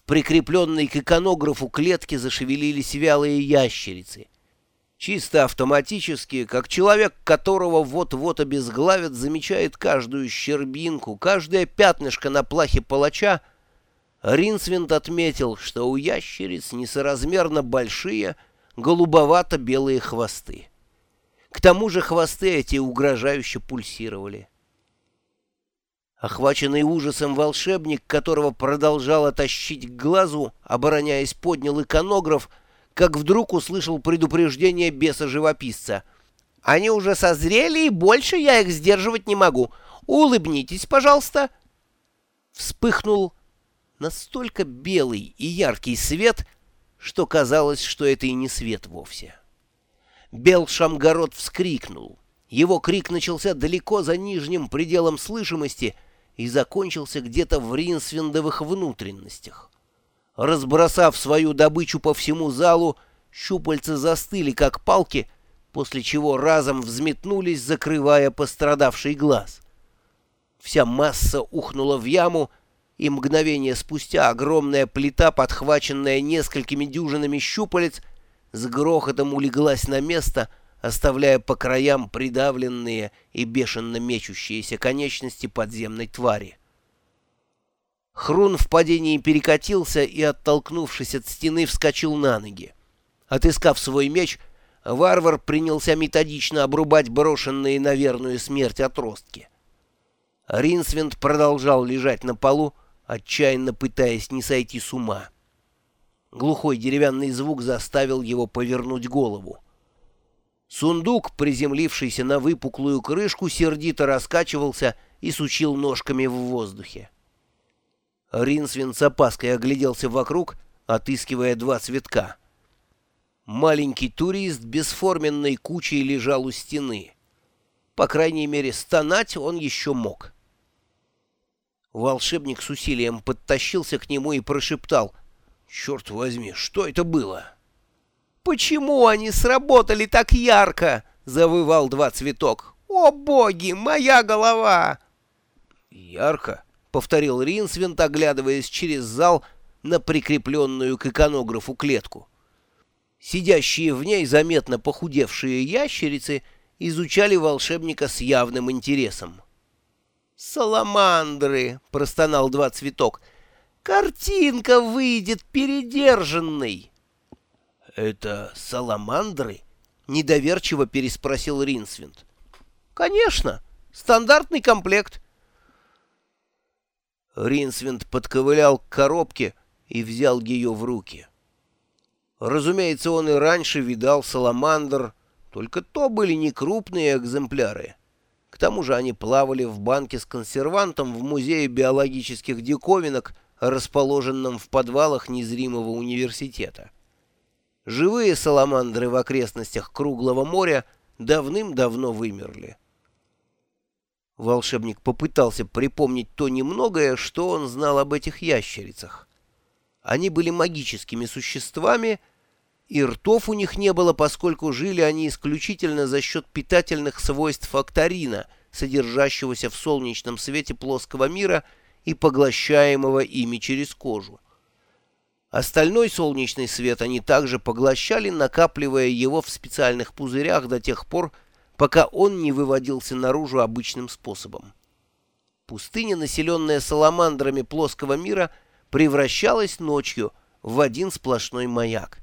В прикрепленной к иконографу клетке зашевелились вялые ящерицы. Чисто автоматически, как человек, которого вот-вот обезглавят, замечает каждую щербинку, каждое пятнышко на плахе палача, Ринсвинд отметил, что у ящериц несоразмерно большие голубовато-белые хвосты. К тому же хвосты эти угрожающе пульсировали. Охваченный ужасом волшебник, которого продолжало тащить к глазу, обороняясь, поднял иконограф, как вдруг услышал предупреждение беса-живописца. «Они уже созрели, и больше я их сдерживать не могу. Улыбнитесь, пожалуйста!» Вспыхнул настолько белый и яркий свет, что казалось, что это и не свет вовсе. Бел Шамгород вскрикнул. Его крик начался далеко за нижним пределом слышимости и закончился где-то в ринсвиндовых внутренностях. Разбросав свою добычу по всему залу, щупальца застыли, как палки, после чего разом взметнулись, закрывая пострадавший глаз. Вся масса ухнула в яму, и мгновение спустя огромная плита, подхваченная несколькими дюжинами щупалец, с грохотом улеглась на место, оставляя по краям придавленные и бешено мечущиеся конечности подземной твари. Хрун в падении перекатился и, оттолкнувшись от стены, вскочил на ноги. Отыскав свой меч, варвар принялся методично обрубать брошенные на верную смерть отростки. Ринсвинд продолжал лежать на полу, отчаянно пытаясь не сойти с ума. Глухой деревянный звук заставил его повернуть голову. Сундук, приземлившийся на выпуклую крышку, сердито раскачивался и сучил ножками в воздухе. Ринсвин с опаской огляделся вокруг, отыскивая два цветка. Маленький турист бесформенной кучей лежал у стены. По крайней мере, стонать он еще мог. Волшебник с усилием подтащился к нему и прошептал. «Черт возьми, что это было?» «Почему они сработали так ярко?» — завывал два цветок. «О боги, моя голова!» «Ярко?» — повторил Ринсвинт, оглядываясь через зал на прикрепленную к иконографу клетку. Сидящие в ней заметно похудевшие ящерицы изучали волшебника с явным интересом. «Саламандры!» — простонал два цветок. «Картинка выйдет передержанной!» «Это саламандры?» — недоверчиво переспросил Ринсвинд. «Конечно! Стандартный комплект!» Ринсвинд подковылял к коробке и взял ее в руки. Разумеется, он и раньше видал саламандр, только то были не крупные экземпляры. К тому же они плавали в банке с консервантом в Музее биологических диковинок, расположенном в подвалах незримого университета. Живые саламандры в окрестностях Круглого моря давным-давно вымерли. Волшебник попытался припомнить то немногое, что он знал об этих ящерицах. Они были магическими существами, и ртов у них не было, поскольку жили они исключительно за счет питательных свойств акторина, содержащегося в солнечном свете плоского мира и поглощаемого ими через кожу. Остальной солнечный свет они также поглощали, накапливая его в специальных пузырях до тех пор, пока он не выводился наружу обычным способом. Пустыня, населенная саламандрами плоского мира, превращалась ночью в один сплошной маяк.